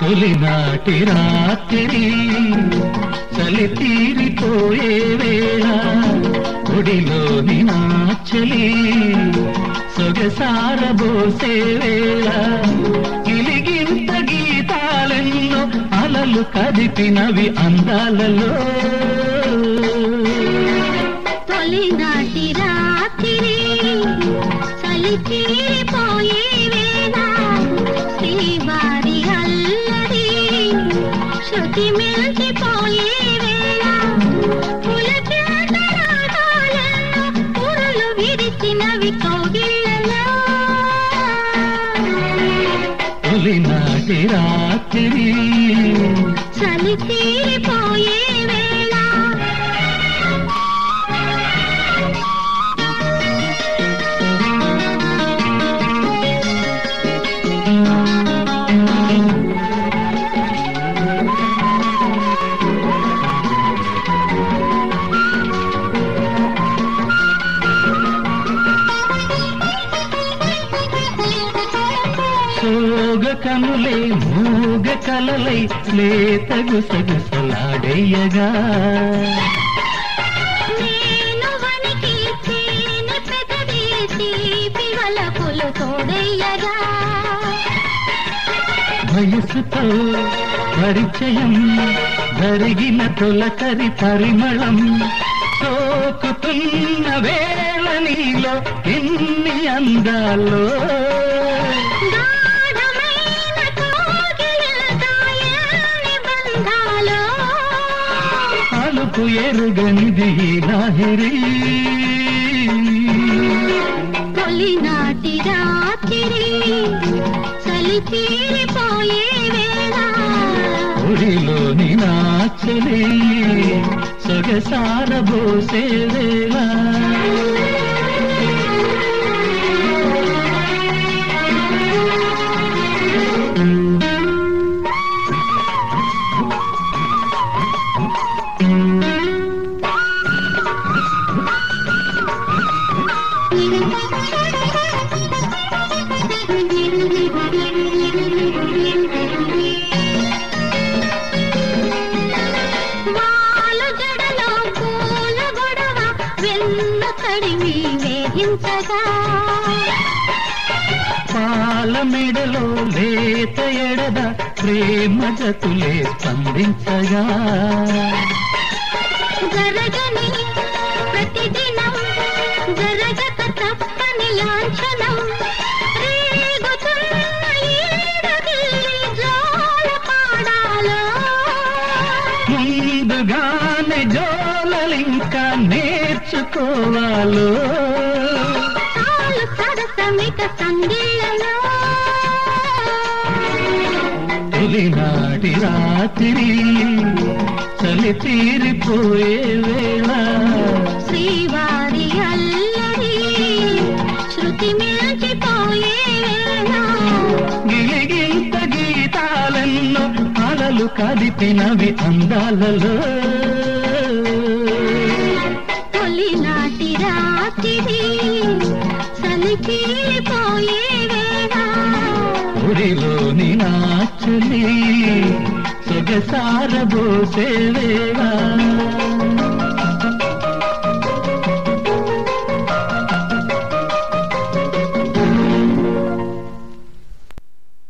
తొలినాటి రాత్రి చలి తీరిపోయే వేళ గుడిలోని నాచలి సొగసారబోసే వేళ అలలు కదిపినవి అందాలలో. తొలినాటి రాత్రి వేళ శ్రీవారి అల్లరి శృతి మిల్చిపోయే వేళ. పురులు విరిచినవి కౌగిళ్ళలో. తొలినాటి రాత్రి చలి పా కనులే మూగ కలలై లేత గుసగుసలాడేయగా నేను వనికి తేనె పెదవి తీపి వలపులు తోడయ్యగా వయసుతో పరిచయం జరిగిన తొలకరి పరిమళం సోకుతున్న వేళ నీలో ఎన్ని అందాలో అలుపు ఎరుగనిది ఈ లాహిరి. తొలినాటి రాత్రి చలి తీరిపోయే వేళ. ఒడిలోని నాచలి సొగసారబోసే వేళ. తడిమి వేధించగా. పాల మెడలో లేత ఎడద ప్రేమ జతులే స్పందించగా. జరగని ప్రతిదినం జరగక సంగిళ్ళలో తొలినాటి రాత్రి చలి తీరిపోయే వేళ. శ్రీవారి అల్లరి శృతి మిల్చిపోయే వేళ. గిలిగింత గీతాలెన్నో అలలు కదిపినవి అందాలలో. రాత్రి చలికిపోయే వేళ. ఒడిలోని నాచలి సొగసారబోసే వేళ.